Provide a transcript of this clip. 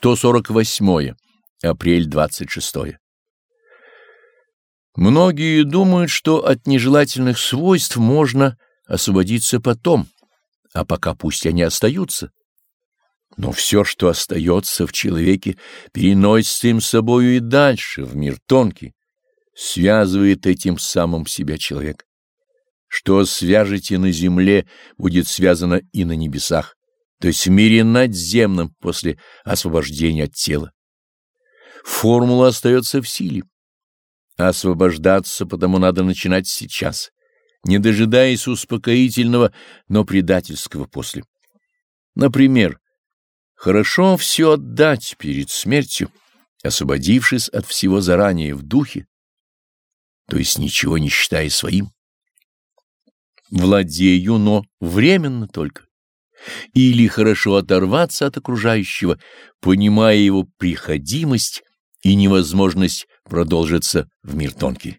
148. Апрель 26. Многие думают, что от нежелательных свойств можно освободиться потом, а пока пусть они остаются. Но все, что остается в человеке, переносится им собою и дальше, в мир тонкий, связывает этим самым себя человек. Что свяжете на земле, будет связано и на небесах, то есть в мире надземном после освобождения от тела. Формула остается в силе. Освобождаться потому надо начинать сейчас, не дожидаясь успокоительного, но предательского после. Например, хорошо все отдать перед смертью, освободившись от всего заранее в духе, то есть ничего не считая своим. Владею, но временно только. Или хорошо оторваться от окружающего, понимая его приходимость и невозможность продолжиться в мир тонкий.